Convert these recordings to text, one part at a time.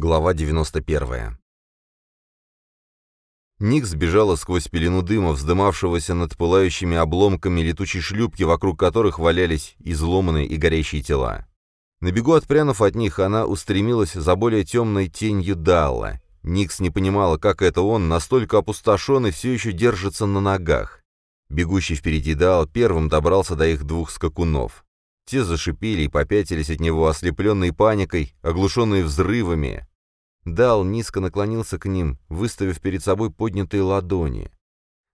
Глава 91. Ник сбежала сквозь пелену дыма, вздымавшегося над пылающими обломками летучей шлюпки, вокруг которых валялись изломанные и горящие тела. На бегу отпрянув от них, она устремилась за более темной тенью Далла. Никс не понимала, как это он, настолько опустошенный, все еще держится на ногах. Бегущий впереди Дал первым добрался до их двух скакунов. Те зашипели и попятились от него, ослепленные паникой, оглушенные взрывами. Дал низко наклонился к ним, выставив перед собой поднятые ладони.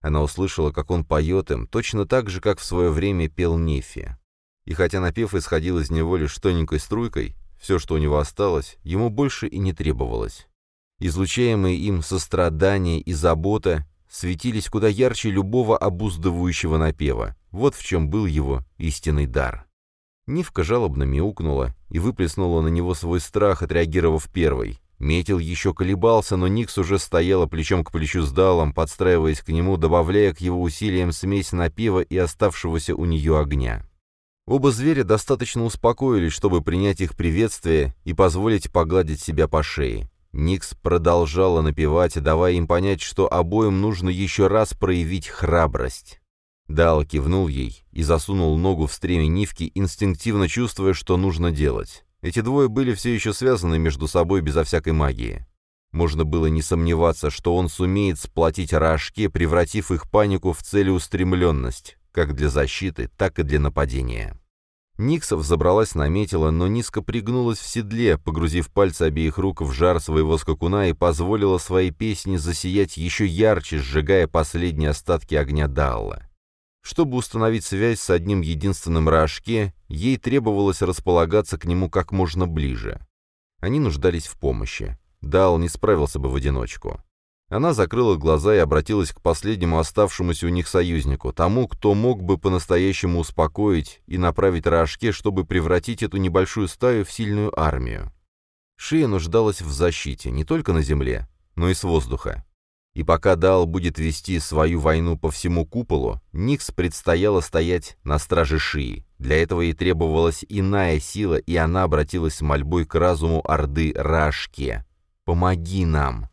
Она услышала, как он поет им, точно так же, как в свое время пел Нефи. И хотя напев исходил из него лишь тоненькой струйкой, все, что у него осталось, ему больше и не требовалось. Излучаемые им сострадание и забота светились куда ярче любого обуздывающего напева. Вот в чем был его истинный дар. Нивка жалобно мяукнула и выплеснула на него свой страх, отреагировав первой. Метил еще колебался, но Никс уже стояла плечом к плечу с Далом, подстраиваясь к нему, добавляя к его усилиям смесь напева и оставшегося у нее огня. Оба зверя достаточно успокоились, чтобы принять их приветствие и позволить погладить себя по шее. Никс продолжала напевать, давая им понять, что обоим нужно еще раз проявить храбрость. Дал кивнул ей и засунул ногу в стреме Нивки, инстинктивно чувствуя, что нужно делать. Эти двое были все еще связаны между собой безо всякой магии. Можно было не сомневаться, что он сумеет сплотить рожке, превратив их панику в целеустремленность, как для защиты, так и для нападения. Никсов забралась на метила, но низко пригнулась в седле, погрузив пальцы обеих рук в жар своего скакуна и позволила своей песне засиять еще ярче, сжигая последние остатки огня Далла. Чтобы установить связь с одним единственным рожке, ей требовалось располагаться к нему как можно ближе. Они нуждались в помощи. Дал не справился бы в одиночку. Она закрыла глаза и обратилась к последнему оставшемуся у них союзнику, тому, кто мог бы по-настоящему успокоить и направить рожке, чтобы превратить эту небольшую стаю в сильную армию. Шия нуждалась в защите не только на земле, но и с воздуха. И пока Дал будет вести свою войну по всему куполу, Никс предстояло стоять на страже Шии. Для этого ей требовалась иная сила, и она обратилась с мольбой к разуму Орды Рашке. «Помоги нам!»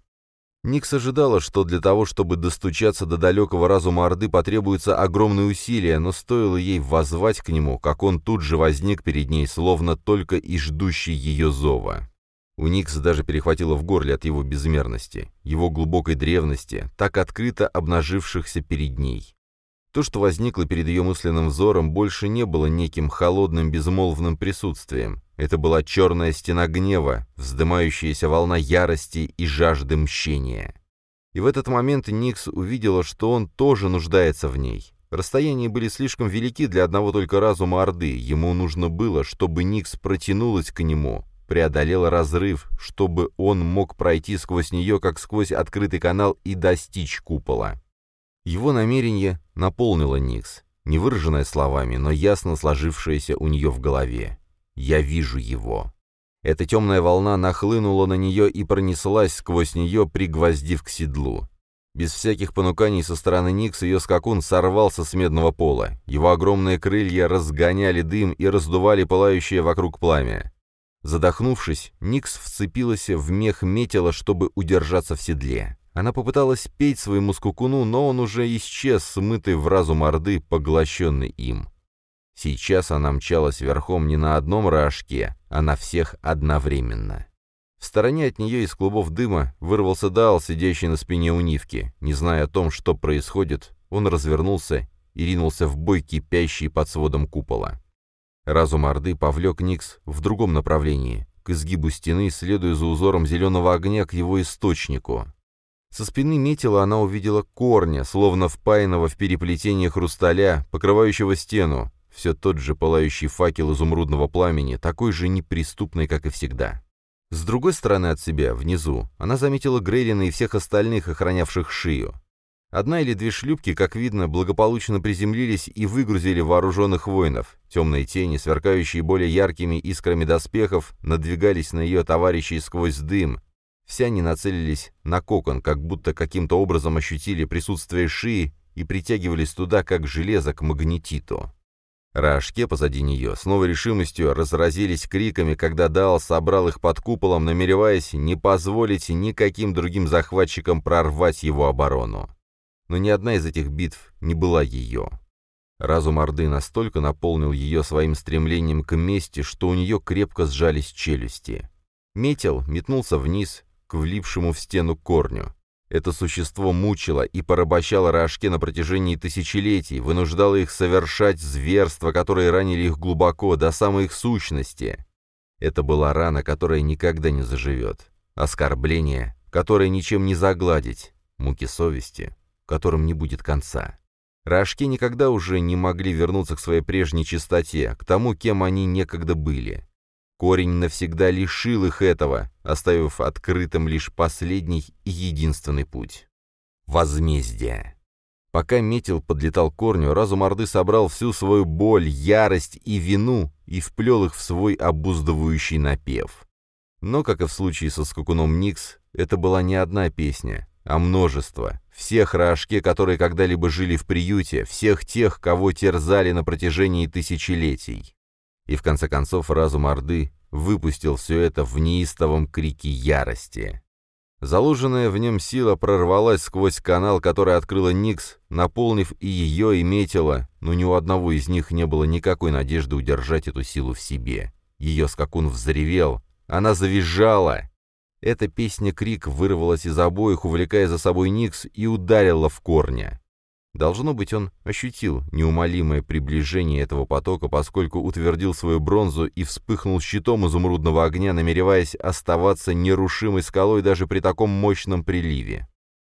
Никс ожидала, что для того, чтобы достучаться до далекого разума Орды, потребуется огромные усилия, но стоило ей воззвать к нему, как он тут же возник перед ней, словно только и ждущий ее зова. У Никс даже перехватило в горле от его безмерности, его глубокой древности, так открыто обнажившихся перед ней. То, что возникло перед ее мысленным взором, больше не было неким холодным безмолвным присутствием. Это была черная стена гнева, вздымающаяся волна ярости и жажды мщения. И в этот момент Никс увидела, что он тоже нуждается в ней. Расстояния были слишком велики для одного только разума Орды. Ему нужно было, чтобы Никс протянулась к нему, преодолела разрыв, чтобы он мог пройти сквозь нее, как сквозь открытый канал, и достичь купола. Его намерение наполнило Никс, не выраженное словами, но ясно сложившееся у нее в голове. «Я вижу его». Эта темная волна нахлынула на нее и пронеслась сквозь нее, пригвоздив к седлу. Без всяких понуканий со стороны Никс ее скакун сорвался с медного пола. Его огромные крылья разгоняли дым и раздували пылающее вокруг пламя. Задохнувшись, Никс вцепилась в мех метила, чтобы удержаться в седле. Она попыталась петь своему скукуну, но он уже исчез, смытый в разум Орды, поглощенный им. Сейчас она мчалась верхом не на одном рожке, а на всех одновременно. В стороне от нее из клубов дыма вырвался Дал, сидящий на спине у Нивки. Не зная о том, что происходит, он развернулся и ринулся в бой, кипящий под сводом купола. Разум Орды повлек Никс в другом направлении, к изгибу стены, следуя за узором зеленого огня к его источнику. Со спины метила она увидела корня, словно впаянного в переплетение хрусталя, покрывающего стену, все тот же пылающий факел изумрудного пламени, такой же неприступный, как и всегда. С другой стороны от себя, внизу, она заметила Грейлина и всех остальных, охранявших шию. Одна или две шлюпки, как видно, благополучно приземлились и выгрузили вооруженных воинов. Темные тени, сверкающие более яркими искрами доспехов, надвигались на ее товарищей сквозь дым. Все они нацелились на кокон, как будто каким-то образом ощутили присутствие шии и притягивались туда, как железо к магнетиту. Рашке позади нее с новой решимостью разразились криками, когда Дал собрал их под куполом, намереваясь не позволить никаким другим захватчикам прорвать его оборону. Но ни одна из этих битв не была ее. Разум Орды настолько наполнил ее своим стремлением к мести, что у нее крепко сжались челюсти. Метел метнулся вниз, к влипшему в стену корню. Это существо мучило и порабощало Рашке на протяжении тысячелетий, вынуждало их совершать зверства, которые ранили их глубоко, до самой их сущности. Это была рана, которая никогда не заживет. Оскорбление, которое ничем не загладить. Муки совести, которым не будет конца. Рашки никогда уже не могли вернуться к своей прежней чистоте, к тому, кем они некогда были. Корень навсегда лишил их этого, оставив открытым лишь последний и единственный путь. Возмездие. Пока Метил подлетал к корню, разум Орды собрал всю свою боль, ярость и вину и вплел их в свой обуздывающий напев. Но, как и в случае со скакуном Никс, это была не одна песня, а множество. Всех рожке, которые когда-либо жили в приюте, всех тех, кого терзали на протяжении тысячелетий. И в конце концов разум Орды выпустил все это в неистовом крике ярости. Заложенная в нем сила прорвалась сквозь канал, который открыла Никс, наполнив и ее, и Метила, но ни у одного из них не было никакой надежды удержать эту силу в себе. Ее скакун взревел, она завизжала. Эта песня-крик вырвалась из обоих, увлекая за собой Никс, и ударила в корня. Должно быть, он ощутил неумолимое приближение этого потока, поскольку утвердил свою бронзу и вспыхнул щитом изумрудного огня, намереваясь оставаться нерушимой скалой даже при таком мощном приливе.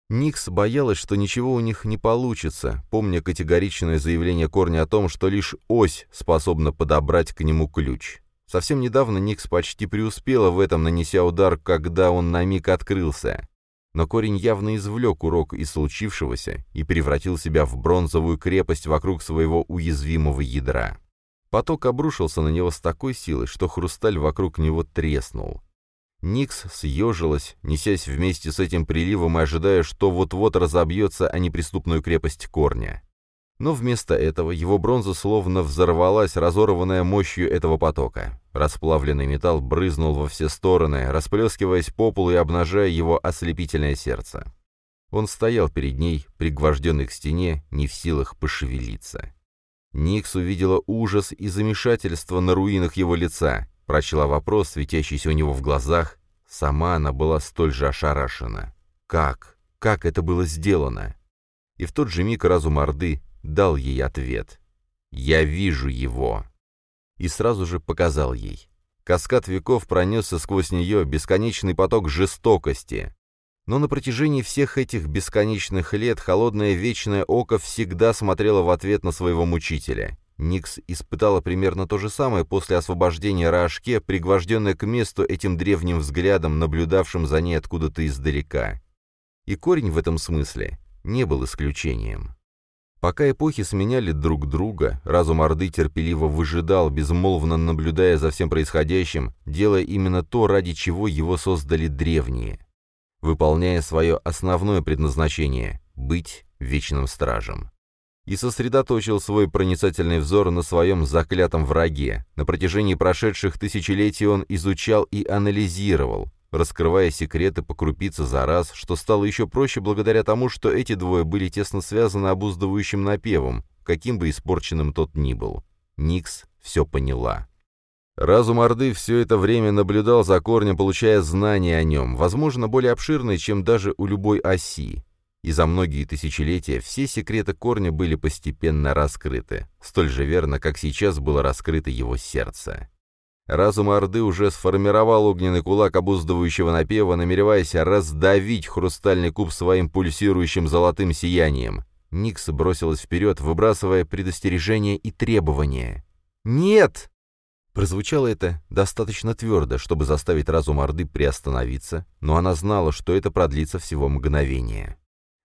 Никс боялась, что ничего у них не получится, помня категоричное заявление Корня о том, что лишь ось способна подобрать к нему ключ. Совсем недавно Никс почти преуспела в этом, нанеся удар, когда он на миг открылся. Но корень явно извлек урок из случившегося и превратил себя в бронзовую крепость вокруг своего уязвимого ядра. Поток обрушился на него с такой силой, что хрусталь вокруг него треснул. Никс съежилась, несясь вместе с этим приливом и ожидая, что вот-вот разобьется о неприступную крепость корня. Но вместо этого его бронза словно взорвалась, разорванная мощью этого потока. Расплавленный металл брызнул во все стороны, расплескиваясь по полу и обнажая его ослепительное сердце. Он стоял перед ней, пригвожденный к стене, не в силах пошевелиться. Никс увидела ужас и замешательство на руинах его лица, прочла вопрос, светящийся у него в глазах. Сама она была столь же ошарашена. Как? Как это было сделано? И в тот же миг разум Орды дал ей ответ. «Я вижу его». И сразу же показал ей. Каскад веков пронесся сквозь нее бесконечный поток жестокости. Но на протяжении всех этих бесконечных лет холодное вечное око всегда смотрело в ответ на своего мучителя. Никс испытала примерно то же самое после освобождения Раашке, пригвожденная к месту этим древним взглядом, наблюдавшим за ней откуда-то издалека. И корень в этом смысле не был исключением. Пока эпохи сменяли друг друга, разум Орды терпеливо выжидал, безмолвно наблюдая за всем происходящим, делая именно то, ради чего его создали древние. Выполняя свое основное предназначение — быть вечным стражем. И сосредоточил свой проницательный взор на своем заклятом враге. На протяжении прошедших тысячелетий он изучал и анализировал, раскрывая секреты по крупице за раз, что стало еще проще благодаря тому, что эти двое были тесно связаны обуздывающим напевом, каким бы испорченным тот ни был. Никс все поняла. Разум Орды все это время наблюдал за корнем, получая знания о нем, возможно, более обширные, чем даже у любой оси. И за многие тысячелетия все секреты корня были постепенно раскрыты, столь же верно, как сейчас было раскрыто его сердце. Разум Орды уже сформировал огненный кулак обуздывающего напева, намереваясь раздавить хрустальный куб своим пульсирующим золотым сиянием. Никс бросилась вперед, выбрасывая предостережения и требования. «Нет!» Прозвучало это достаточно твердо, чтобы заставить разум Орды приостановиться, но она знала, что это продлится всего мгновение.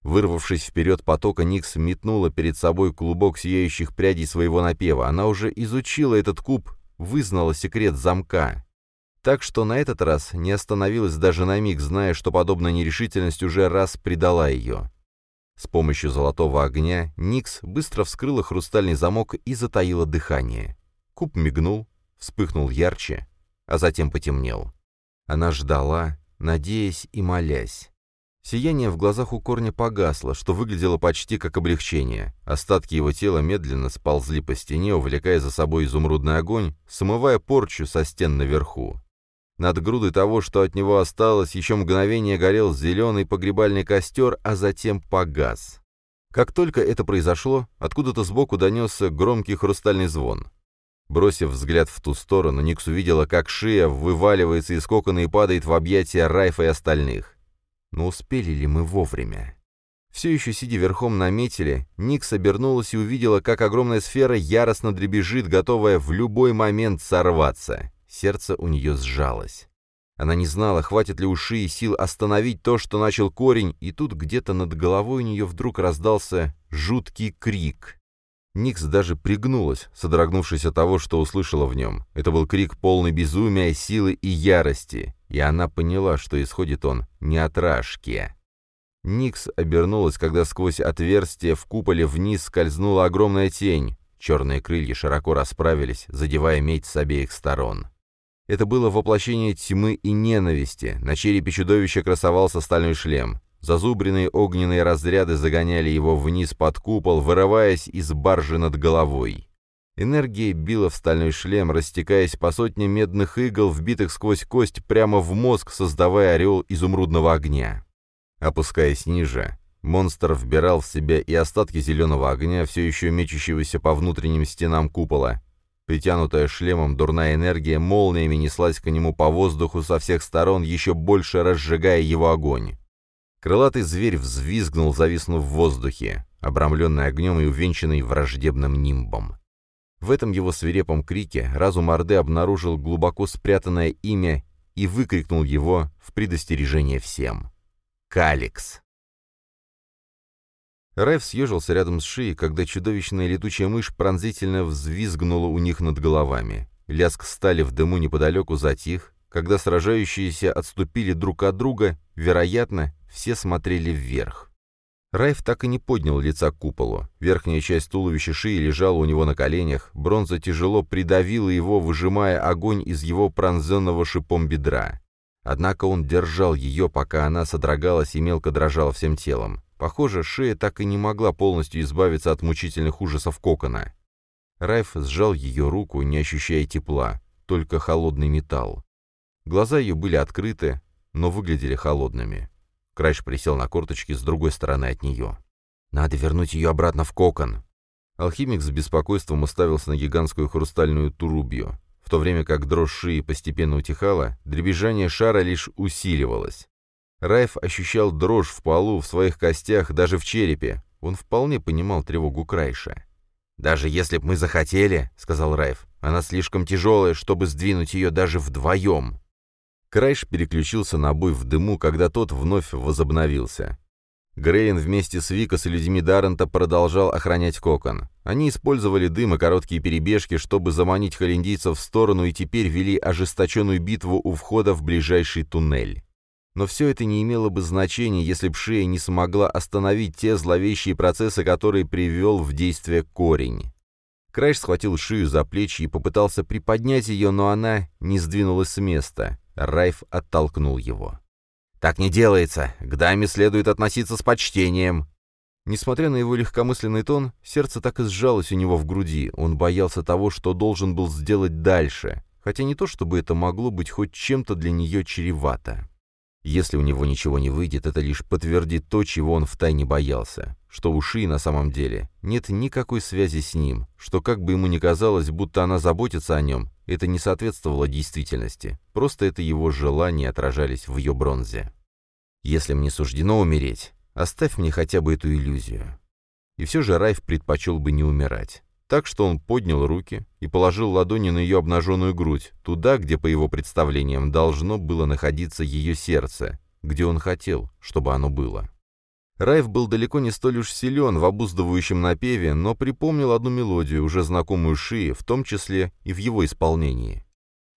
Вырвавшись вперед потока, Никс метнула перед собой клубок сияющих прядей своего напева. Она уже изучила этот куб вызнала секрет замка. Так что на этот раз не остановилась даже на миг, зная, что подобная нерешительность уже раз предала ее. С помощью золотого огня Никс быстро вскрыла хрустальный замок и затаила дыхание. Куб мигнул, вспыхнул ярче, а затем потемнел. Она ждала, надеясь и молясь. Сияние в глазах у корня погасло, что выглядело почти как облегчение. Остатки его тела медленно сползли по стене, увлекая за собой изумрудный огонь, смывая порчу со стен наверху. Над грудой того, что от него осталось, еще мгновение горел зеленый погребальный костер, а затем погас. Как только это произошло, откуда-то сбоку донесся громкий хрустальный звон. Бросив взгляд в ту сторону, Никс увидела, как шея вываливается из кокона и падает в объятия Райфа и остальных. Но успели ли мы вовремя? Все еще сидя верхом на метеле, Никс обернулась и увидела, как огромная сфера яростно дребезжит, готовая в любой момент сорваться. Сердце у нее сжалось. Она не знала, хватит ли уши и сил остановить то, что начал корень, и тут где-то над головой у нее вдруг раздался жуткий крик. Никс даже пригнулась, содрогнувшись от того, что услышала в нем. Это был крик полный безумия, силы и ярости, и она поняла, что исходит он не от Рашки. Никс обернулась, когда сквозь отверстие в куполе вниз скользнула огромная тень. Черные крылья широко расправились, задевая медь с обеих сторон. Это было воплощение тьмы и ненависти. На черепе чудовища красовался стальной шлем. Зазубренные огненные разряды загоняли его вниз под купол, вырываясь из баржи над головой. Энергия била в стальной шлем, растекаясь по сотне медных игл, вбитых сквозь кость прямо в мозг, создавая орел изумрудного огня. Опускаясь ниже, монстр вбирал в себя и остатки зеленого огня, все еще мечущегося по внутренним стенам купола, Притянутая шлемом дурная энергия молниями неслась к нему по воздуху со всех сторон, еще больше разжигая его огонь. Крылатый зверь взвизгнул, зависнув в воздухе, обрамленный огнем и увенчанный враждебным нимбом. В этом его свирепом крике разум Орды обнаружил глубоко спрятанное имя и выкрикнул его в предостережение всем. «Каликс!» Райф съежился рядом с шеей, когда чудовищная летучая мышь пронзительно взвизгнула у них над головами. Лязг стали в дыму неподалеку затих. Когда сражающиеся отступили друг от друга, вероятно, все смотрели вверх. Райф так и не поднял лица к куполу. Верхняя часть туловища шеи лежала у него на коленях, бронза тяжело придавила его, выжимая огонь из его пронзенного шипом бедра. Однако он держал ее, пока она содрогалась и мелко дрожала всем телом. Похоже, шея так и не могла полностью избавиться от мучительных ужасов кокона. Райф сжал ее руку, не ощущая тепла, только холодный металл. Глаза ее были открыты, но выглядели холодными. Крайш присел на корточки с другой стороны от нее. «Надо вернуть ее обратно в кокон!» Алхимик с беспокойством уставился на гигантскую хрустальную турубью. В то время как дрожь шеи постепенно утихала, дребезжание шара лишь усиливалось. Райф ощущал дрожь в полу, в своих костях, даже в черепе. Он вполне понимал тревогу Крайша. «Даже если б мы захотели, — сказал Райф, — она слишком тяжелая, чтобы сдвинуть ее даже вдвоем». Крайш переключился на бой в дыму, когда тот вновь возобновился. Грейн вместе с Викас и людьми Даррента продолжал охранять кокон. Они использовали дым и короткие перебежки, чтобы заманить холиндийцев в сторону и теперь вели ожесточенную битву у входа в ближайший туннель. Но все это не имело бы значения, если б Шея не смогла остановить те зловещие процессы, которые привел в действие корень. Крайш схватил Шию за плечи и попытался приподнять ее, но она не сдвинулась с места. Райф оттолкнул его. «Так не делается. К даме следует относиться с почтением». Несмотря на его легкомысленный тон, сердце так и сжалось у него в груди. Он боялся того, что должен был сделать дальше. Хотя не то, чтобы это могло быть хоть чем-то для нее чревато. Если у него ничего не выйдет, это лишь подтвердит то, чего он втайне боялся, что у Ши на самом деле нет никакой связи с ним, что как бы ему ни казалось, будто она заботится о нем, это не соответствовало действительности, просто это его желания отражались в ее бронзе. «Если мне суждено умереть, оставь мне хотя бы эту иллюзию». И все же Райф предпочел бы не умирать. Так что он поднял руки и положил ладони на ее обнаженную грудь, туда, где, по его представлениям, должно было находиться ее сердце, где он хотел, чтобы оно было. Райф был далеко не столь уж силен в обуздывающем напеве, но припомнил одну мелодию, уже знакомую Шии, в том числе и в его исполнении.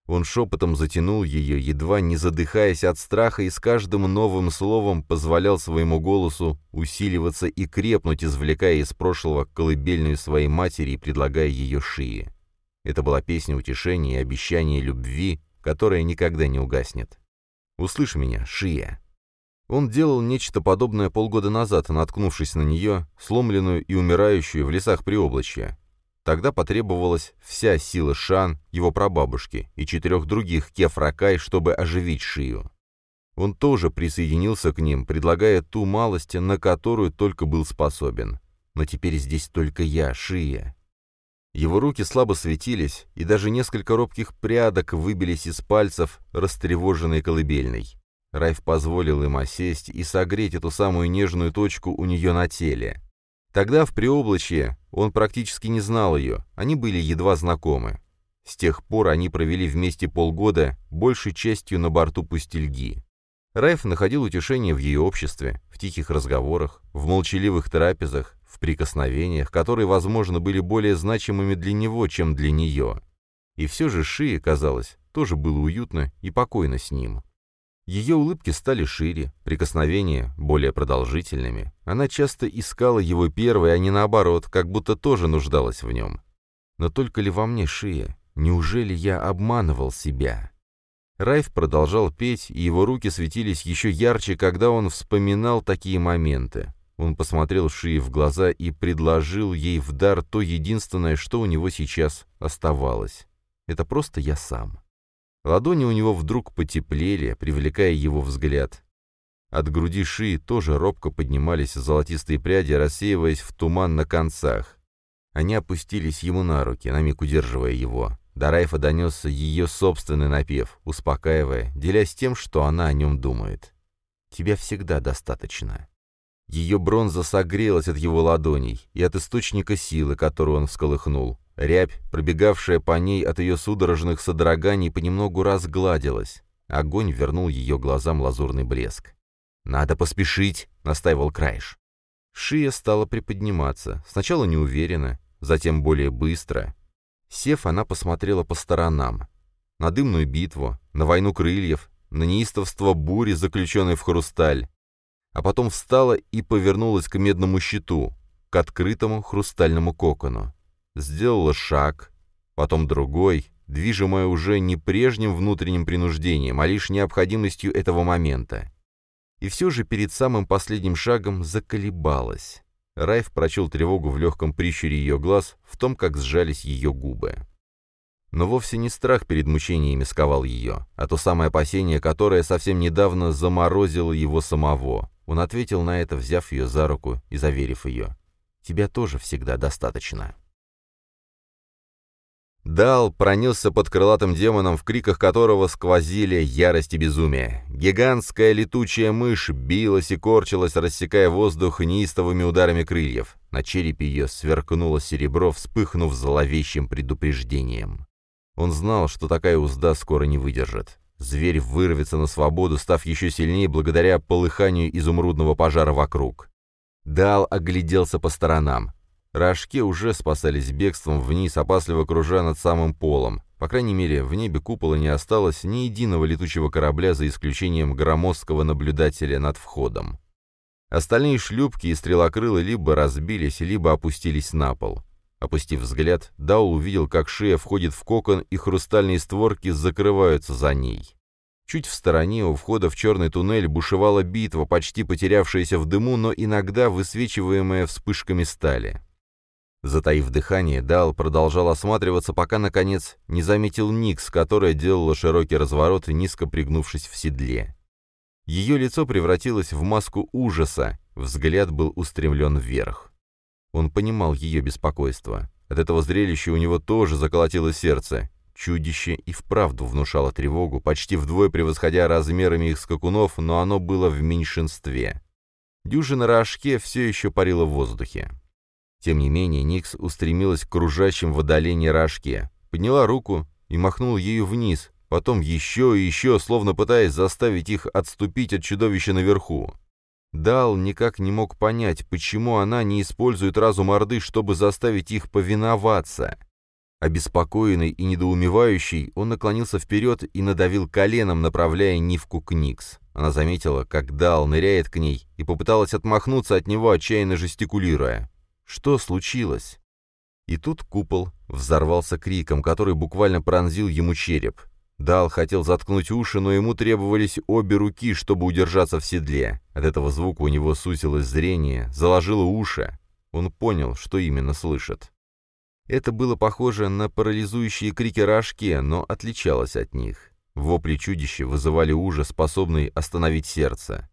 Он шепотом затянул ее, едва не задыхаясь от страха, и с каждым новым словом позволял своему голосу усиливаться и крепнуть, извлекая из прошлого колыбельную своей матери и предлагая ее шии. Это была песня утешения и обещания любви, которая никогда не угаснет. «Услышь меня, Шия!» Он делал нечто подобное полгода назад, наткнувшись на нее, сломленную и умирающую в лесах Приоблачья. Тогда потребовалась вся сила Шан, его прабабушки, и четырех других кефракай, чтобы оживить Шию. Он тоже присоединился к ним, предлагая ту малость, на которую только был способен. Но теперь здесь только я, Шия. Его руки слабо светились, и даже несколько робких прядок выбились из пальцев, растревоженной колыбельной. Райф позволил им осесть и согреть эту самую нежную точку у нее на теле. Тогда в Приоблачье он практически не знал ее, они были едва знакомы. С тех пор они провели вместе полгода, большей частью на борту пустельги. Райф находил утешение в ее обществе, в тихих разговорах, в молчаливых трапезах, в прикосновениях, которые, возможно, были более значимыми для него, чем для нее. И все же Шии, казалось, тоже было уютно и покойно с ним. Ее улыбки стали шире, прикосновения более продолжительными. Она часто искала его первой, а не наоборот, как будто тоже нуждалась в нем. Но только ли во мне шия? Неужели я обманывал себя? Райф продолжал петь, и его руки светились еще ярче, когда он вспоминал такие моменты. Он посмотрел Шии в глаза и предложил ей в дар то единственное, что у него сейчас оставалось. Это просто я сам. Ладони у него вдруг потеплели, привлекая его взгляд. От груди шеи тоже робко поднимались золотистые пряди, рассеиваясь в туман на концах. Они опустились ему на руки, на миг удерживая его. До Райфа донесся ее собственный напев, успокаивая, делясь тем, что она о нем думает. «Тебя всегда достаточно». Ее бронза согрелась от его ладоней и от источника силы, которую он всколыхнул. Рябь, пробегавшая по ней от ее судорожных содроганий, понемногу разгладилась. Огонь вернул ее глазам лазурный блеск. «Надо поспешить», — настаивал Крайш. Шия стала приподниматься, сначала неуверенно, затем более быстро. Сев, она посмотрела по сторонам. На дымную битву, на войну крыльев, на неистовство бури, заключенной в хрусталь. А потом встала и повернулась к медному щиту, к открытому хрустальному кокону сделала шаг, потом другой, движимая уже не прежним внутренним принуждением, а лишь необходимостью этого момента. И все же перед самым последним шагом заколебалась. Райф прочел тревогу в легком прищуре ее глаз, в том, как сжались ее губы. Но вовсе не страх перед мучениями сковал ее, а то самое опасение, которое совсем недавно заморозило его самого. Он ответил на это, взяв ее за руку и заверив ее. «Тебя тоже всегда достаточно». Дал пронесся под крылатым демоном, в криках которого сквозили ярость и безумие. Гигантская летучая мышь билась и корчилась, рассекая воздух неистовыми ударами крыльев. На черепе ее сверкнуло серебро, вспыхнув зловещим предупреждением. Он знал, что такая узда скоро не выдержит. Зверь вырвется на свободу, став еще сильнее благодаря полыханию изумрудного пожара вокруг. Дал огляделся по сторонам. Рожки уже спасались бегством вниз, опасливо кружа над самым полом. По крайней мере, в небе купола не осталось ни единого летучего корабля, за исключением громоздкого наблюдателя над входом. Остальные шлюпки и стрелокрылы либо разбились, либо опустились на пол. Опустив взгляд, Даул увидел, как шея входит в кокон, и хрустальные створки закрываются за ней. Чуть в стороне у входа в черный туннель бушевала битва, почти потерявшаяся в дыму, но иногда высвечиваемая вспышками стали. Затаив дыхание, Дал продолжал осматриваться, пока, наконец, не заметил Никс, которая делала широкий разворот, низко пригнувшись в седле. Ее лицо превратилось в маску ужаса, взгляд был устремлен вверх. Он понимал ее беспокойство. От этого зрелища у него тоже заколотило сердце. Чудище и вправду внушало тревогу, почти вдвое превосходя размерами их скакунов, но оно было в меньшинстве. Дюжина рожке все еще парила в воздухе. Тем не менее, Никс устремилась к кружащим в отдалении рожке, подняла руку и махнула ею вниз, потом еще и еще, словно пытаясь заставить их отступить от чудовища наверху. Дал никак не мог понять, почему она не использует разум Орды, чтобы заставить их повиноваться. Обеспокоенный и недоумевающий, он наклонился вперед и надавил коленом, направляя Нивку к Никс. Она заметила, как Дал ныряет к ней, и попыталась отмахнуться от него, отчаянно жестикулируя. Что случилось? И тут купол взорвался криком, который буквально пронзил ему череп. Дал хотел заткнуть уши, но ему требовались обе руки, чтобы удержаться в седле. От этого звука у него сусилось зрение, заложило уши. Он понял, что именно слышит. Это было похоже на парализующие крики рожке, но отличалось от них. Вопли чудища вызывали ужас, способный остановить сердце.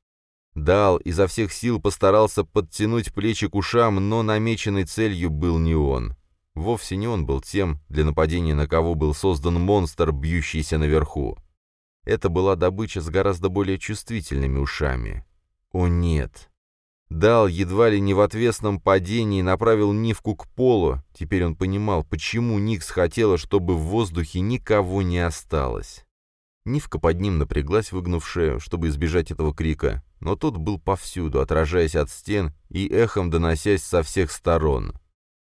Дал изо всех сил постарался подтянуть плечи к ушам, но намеченной целью был не он. Вовсе не он был тем, для нападения на кого был создан монстр, бьющийся наверху. Это была добыча с гораздо более чувствительными ушами. О нет! Дал едва ли не в отвесном падении направил Нивку к полу. Теперь он понимал, почему Никс хотела, чтобы в воздухе никого не осталось. Нивка под ним напряглась, выгнув шею, чтобы избежать этого крика, но тот был повсюду, отражаясь от стен и эхом доносясь со всех сторон.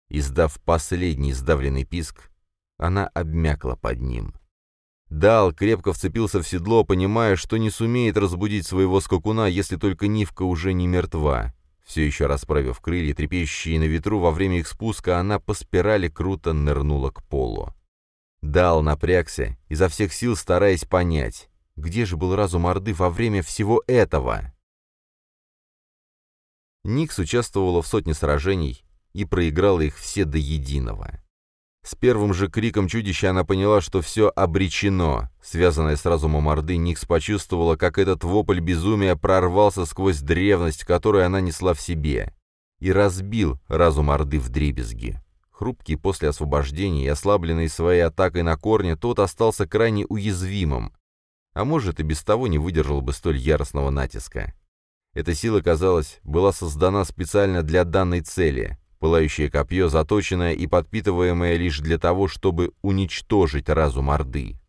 Издав последний сдавленный писк, она обмякла под ним. Дал крепко вцепился в седло, понимая, что не сумеет разбудить своего скакуна, если только Нивка уже не мертва. Все еще расправив крылья, трепещущие на ветру, во время их спуска она по спирали круто нырнула к полу. Дал напрягся, изо всех сил стараясь понять, где же был разум Орды во время всего этого? Никс участвовала в сотне сражений и проиграла их все до единого. С первым же криком чудища она поняла, что все обречено. Связанная с разумом Орды, Никс почувствовала, как этот вопль безумия прорвался сквозь древность, которую она несла в себе, и разбил разум Орды в дребезги. Хрупкий после освобождения и ослабленный своей атакой на корне, тот остался крайне уязвимым, а может и без того не выдержал бы столь яростного натиска. Эта сила, казалось, была создана специально для данной цели — Пылающее копье, заточенное и подпитываемое лишь для того, чтобы уничтожить разум Орды.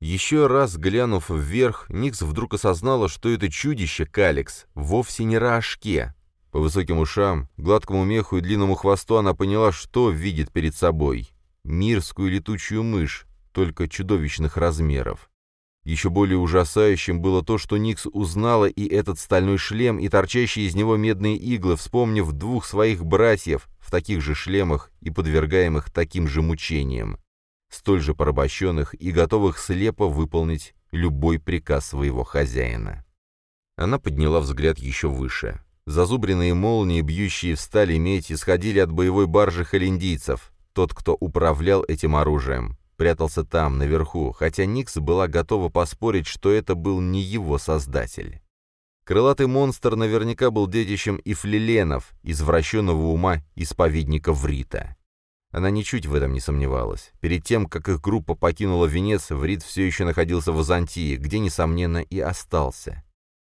Еще раз глянув вверх, Никс вдруг осознала, что это чудище Каликс вовсе не Раашке. По высоким ушам, гладкому меху и длинному хвосту она поняла, что видит перед собой. Мирскую летучую мышь, только чудовищных размеров. Еще более ужасающим было то, что Никс узнала и этот стальной шлем, и торчащие из него медные иглы, вспомнив двух своих братьев в таких же шлемах и подвергаемых таким же мучениям, столь же порабощенных и готовых слепо выполнить любой приказ своего хозяина. Она подняла взгляд еще выше. Зазубренные молнии, бьющие в стали медь, исходили от боевой баржи холиндийцев. Тот, кто управлял этим оружием, прятался там, наверху, хотя Никс была готова поспорить, что это был не его создатель. Крылатый монстр наверняка был детищем Ифлиленов, извращенного ума исповедника Врита. Она ничуть в этом не сомневалась. Перед тем, как их группа покинула Венец, Врит все еще находился в Византии, где, несомненно, и остался.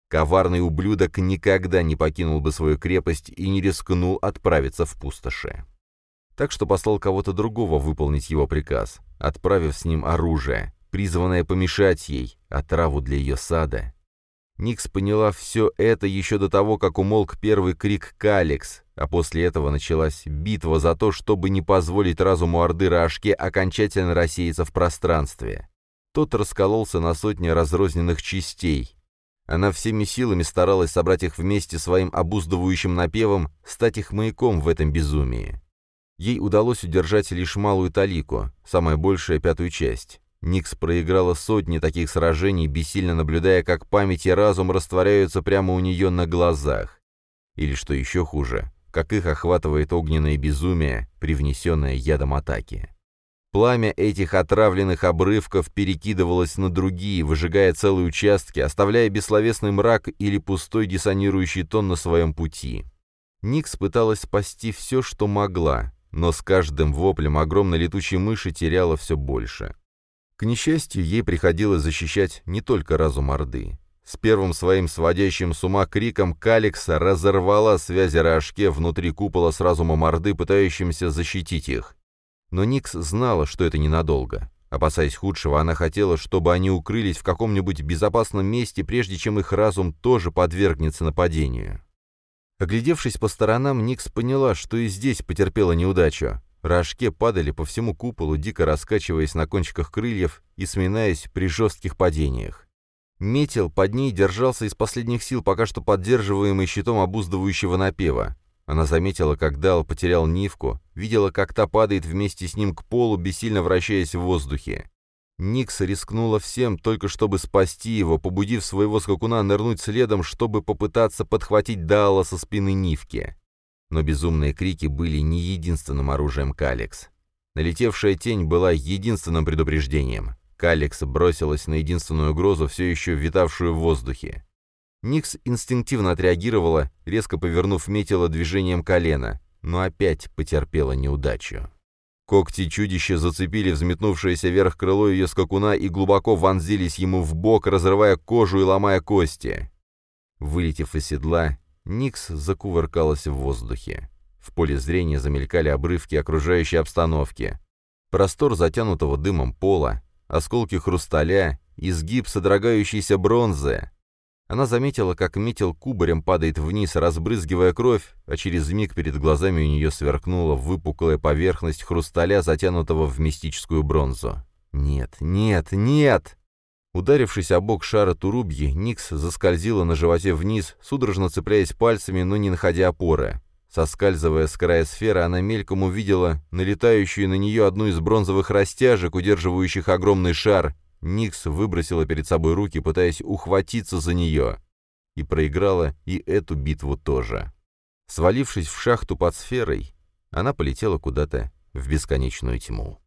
Коварный ублюдок никогда не покинул бы свою крепость и не рискнул отправиться в пустоши так что послал кого-то другого выполнить его приказ, отправив с ним оружие, призванное помешать ей, отраву для ее сада. Никс поняла все это еще до того, как умолк первый крик «Калекс», а после этого началась битва за то, чтобы не позволить разуму Орды Рашке окончательно рассеяться в пространстве. Тот раскололся на сотни разрозненных частей. Она всеми силами старалась собрать их вместе своим обуздывающим напевом, стать их маяком в этом безумии. Ей удалось удержать лишь малую талику, самая большая пятую часть. Никс проиграла сотни таких сражений, бессильно наблюдая, как память и разум растворяются прямо у нее на глазах. Или, что еще хуже, как их охватывает огненное безумие, привнесенное ядом атаки. Пламя этих отравленных обрывков перекидывалось на другие, выжигая целые участки, оставляя бессловесный мрак или пустой диссонирующий тон на своем пути. Никс пыталась спасти все, что могла, но с каждым воплем огромной летучей мыши теряла все больше. К несчастью, ей приходилось защищать не только разум Орды. С первым своим сводящим с ума криком Каликса разорвала связи Рашке внутри купола с разумом Орды, пытающимся защитить их. Но Никс знала, что это ненадолго. Опасаясь худшего, она хотела, чтобы они укрылись в каком-нибудь безопасном месте, прежде чем их разум тоже подвергнется нападению. Оглядевшись по сторонам, Никс поняла, что и здесь потерпела неудачу. рожке падали по всему куполу, дико раскачиваясь на кончиках крыльев и сминаясь при жестких падениях. Метел под ней держался из последних сил, пока что поддерживаемый щитом обуздывающего напева. Она заметила, как Дал потерял Нивку, видела, как та падает вместе с ним к полу, бессильно вращаясь в воздухе. Никс рискнула всем, только чтобы спасти его, побудив своего скакуна нырнуть следом, чтобы попытаться подхватить Дала со спины Нивки. Но безумные крики были не единственным оружием Калекс. Налетевшая тень была единственным предупреждением. Калекс бросилась на единственную угрозу, все еще витавшую в воздухе. Никс инстинктивно отреагировала, резко повернув метило движением колена, но опять потерпела неудачу. Когти чудища зацепили взметнувшееся вверх крыло ее скакуна и глубоко вонзились ему в бок, разрывая кожу и ломая кости. Вылетев из седла, Никс закувыркалась в воздухе. В поле зрения замелькали обрывки окружающей обстановки. Простор затянутого дымом пола, осколки хрусталя, изгиб содрогающейся бронзы. Она заметила, как метел кубарем падает вниз, разбрызгивая кровь, а через миг перед глазами у нее сверкнула выпуклая поверхность хрусталя, затянутого в мистическую бронзу. «Нет, нет, нет!» Ударившись о бок шара турубьи, Никс заскользила на животе вниз, судорожно цепляясь пальцами, но не находя опоры. Соскальзывая с края сферы, она мельком увидела налетающую на нее одну из бронзовых растяжек, удерживающих огромный шар, Никс выбросила перед собой руки, пытаясь ухватиться за нее, и проиграла и эту битву тоже. Свалившись в шахту под сферой, она полетела куда-то в бесконечную тьму.